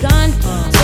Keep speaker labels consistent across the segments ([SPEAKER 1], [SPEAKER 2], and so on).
[SPEAKER 1] gun.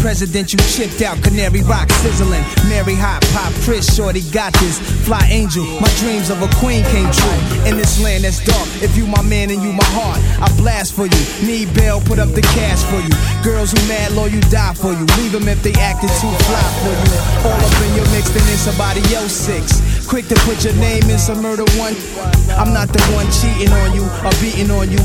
[SPEAKER 1] Presidential chipped out, canary rock sizzling. Mary hot, pop, Chris, shorty got this. Fly angel, my dreams of a queen came true. In this land that's dark, if you my man and you my heart, I blast for you. Need bail, put up the cash for you. Girls who mad low, you die for you. Leave them if they acted too fly for you. All up in your mix, then in somebody else six. Quick to put your name in some murder one. I'm not the one cheating on you or beating on you.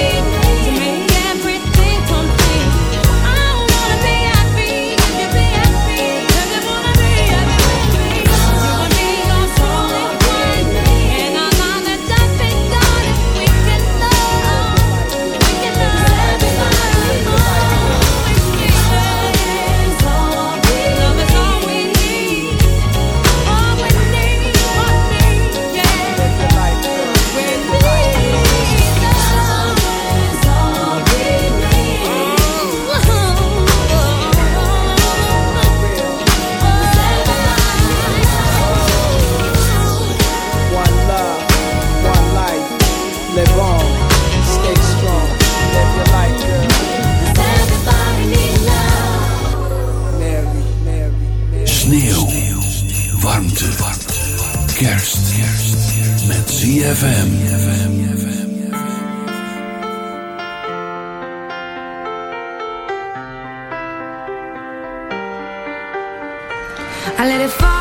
[SPEAKER 2] I let it fall.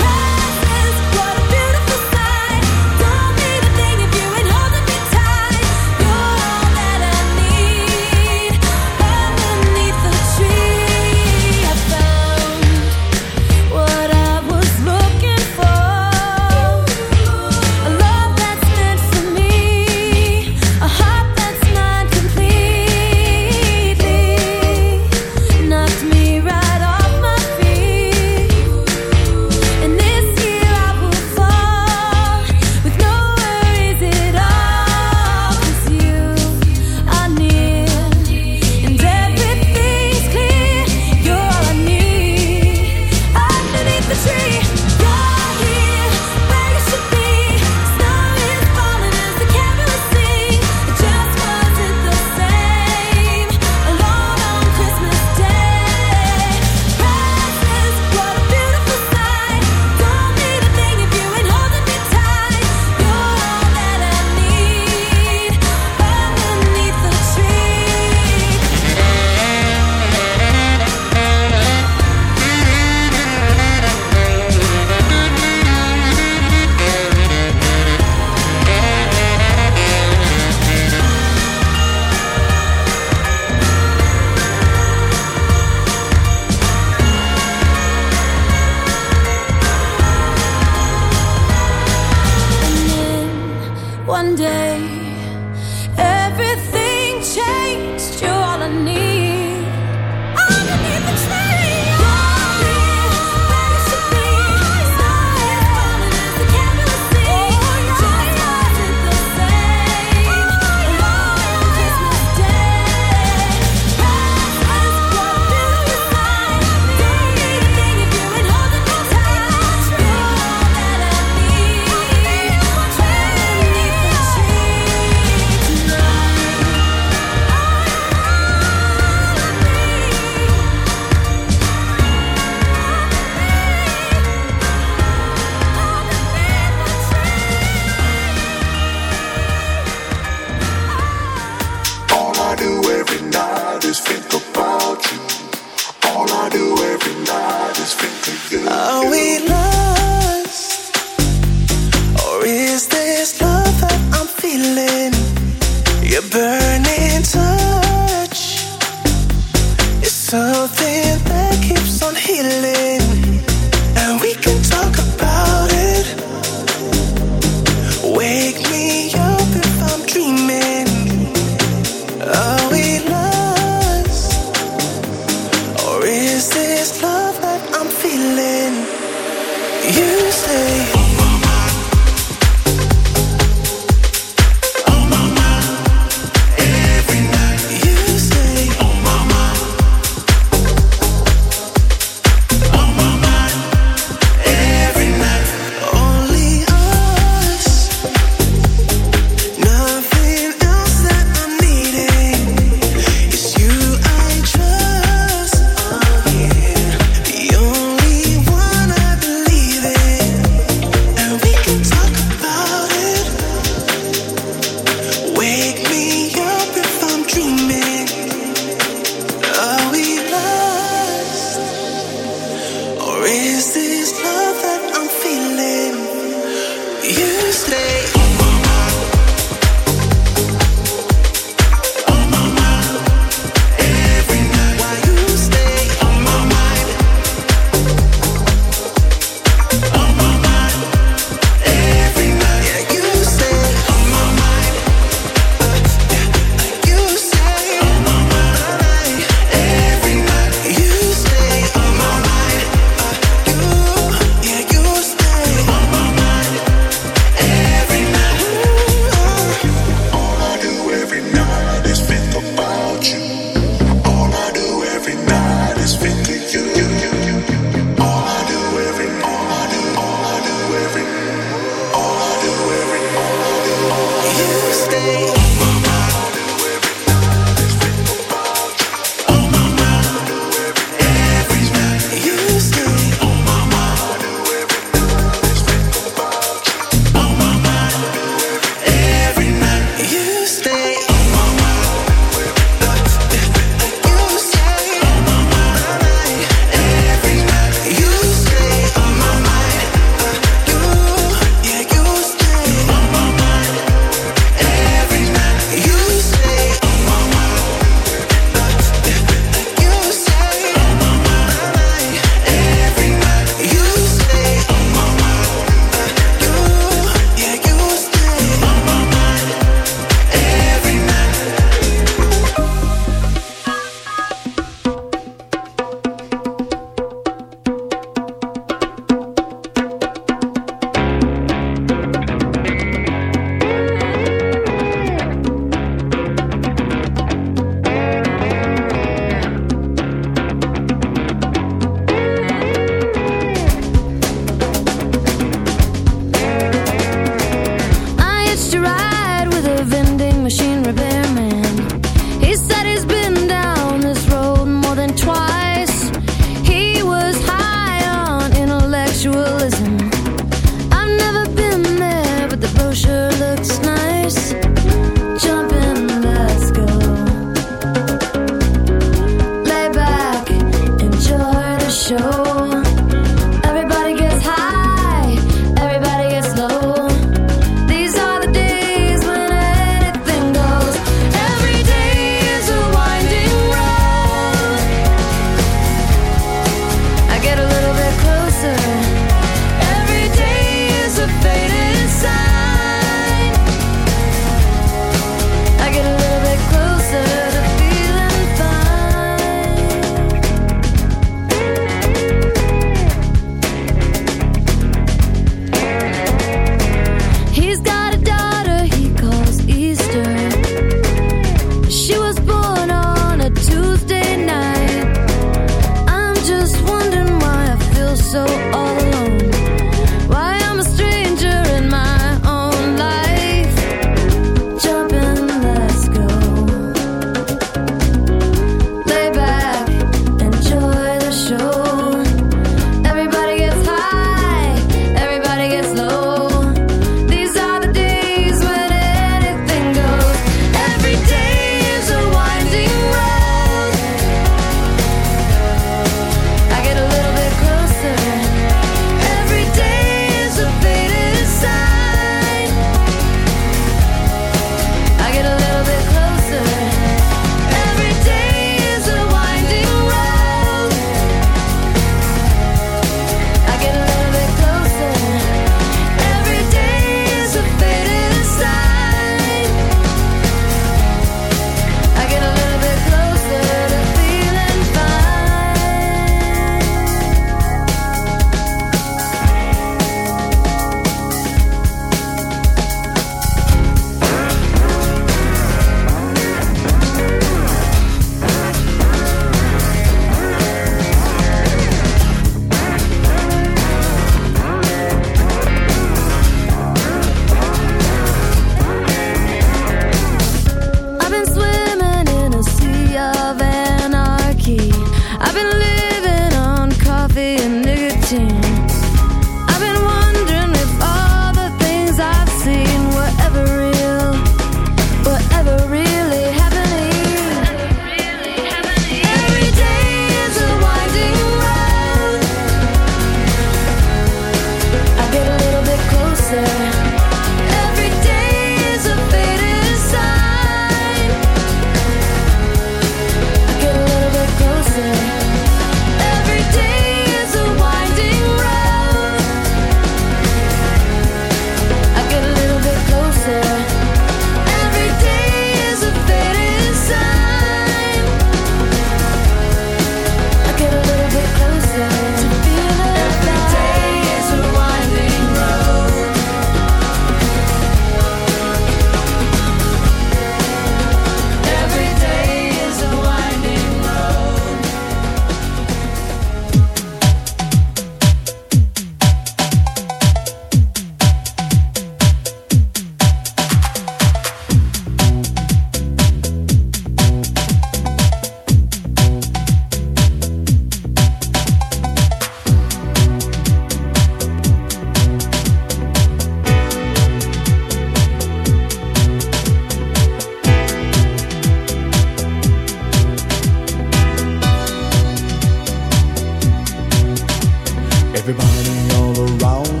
[SPEAKER 2] Everybody all around.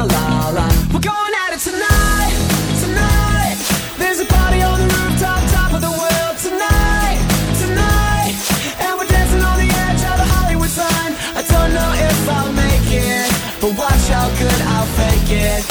[SPEAKER 2] get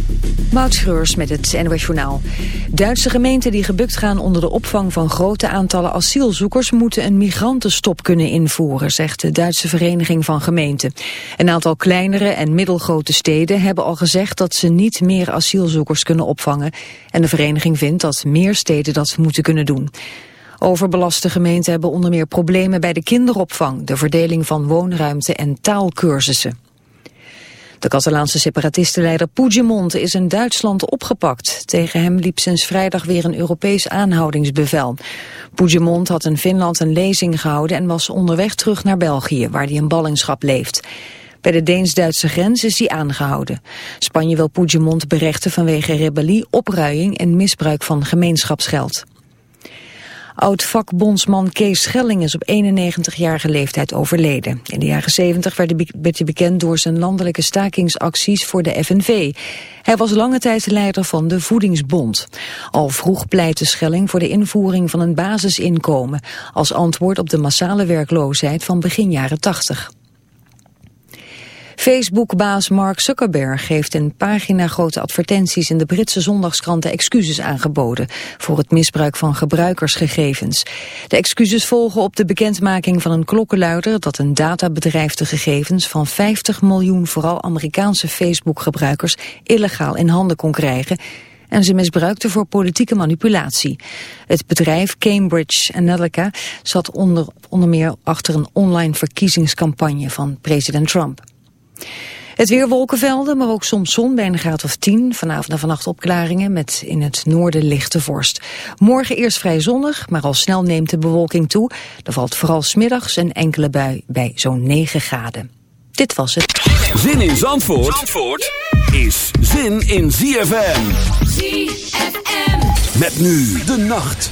[SPEAKER 3] Moutschreurs met het NOS Journaal. Duitse gemeenten die gebukt gaan onder de opvang van grote aantallen asielzoekers moeten een migrantenstop kunnen invoeren, zegt de Duitse Vereniging van Gemeenten. Een aantal kleinere en middelgrote steden hebben al gezegd dat ze niet meer asielzoekers kunnen opvangen en de vereniging vindt dat meer steden dat moeten kunnen doen. Overbelaste gemeenten hebben onder meer problemen bij de kinderopvang, de verdeling van woonruimte en taalkursussen. De Catalaanse separatistenleider Puigdemont is in Duitsland opgepakt. Tegen hem liep sinds vrijdag weer een Europees aanhoudingsbevel. Puigdemont had in Finland een lezing gehouden en was onderweg terug naar België, waar hij in ballingschap leeft. Bij de Deens-Duitse grens is hij aangehouden. Spanje wil Puigdemont berechten vanwege rebellie, opruiing en misbruik van gemeenschapsgeld. Oud-vakbondsman Kees Schelling is op 91-jarige leeftijd overleden. In de jaren 70 werd hij bekend door zijn landelijke stakingsacties voor de FNV. Hij was lange tijd leider van de Voedingsbond. Al vroeg pleitte Schelling voor de invoering van een basisinkomen... als antwoord op de massale werkloosheid van begin jaren 80. Facebook-baas Mark Zuckerberg heeft in pagina-grote advertenties in de Britse zondagskranten excuses aangeboden voor het misbruik van gebruikersgegevens. De excuses volgen op de bekendmaking van een klokkenluider dat een databedrijf de gegevens van 50 miljoen vooral Amerikaanse Facebook-gebruikers illegaal in handen kon krijgen en ze misbruikte voor politieke manipulatie. Het bedrijf Cambridge Analytica zat onder, onder meer achter een online verkiezingscampagne van president Trump. Het weer wolkenvelden, maar ook soms zon bij een graad of 10. Vanavond en vannacht opklaringen met in het noorden lichte vorst. Morgen eerst vrij zonnig, maar al snel neemt de bewolking toe. Er valt vooral smiddags een enkele bui bij zo'n 9 graden. Dit was het.
[SPEAKER 4] Zin in Zandvoort, Zandvoort is zin in ZFM. ZFM. Met nu de nacht.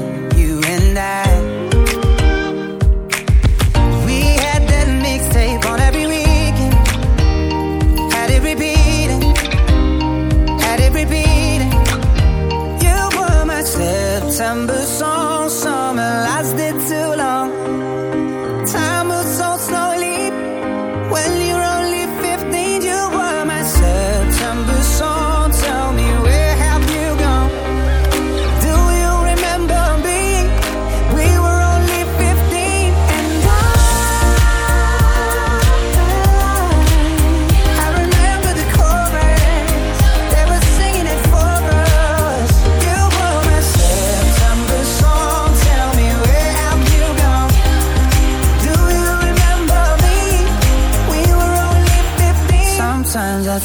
[SPEAKER 5] remember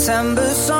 [SPEAKER 5] September song,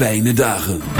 [SPEAKER 5] fijne dagen.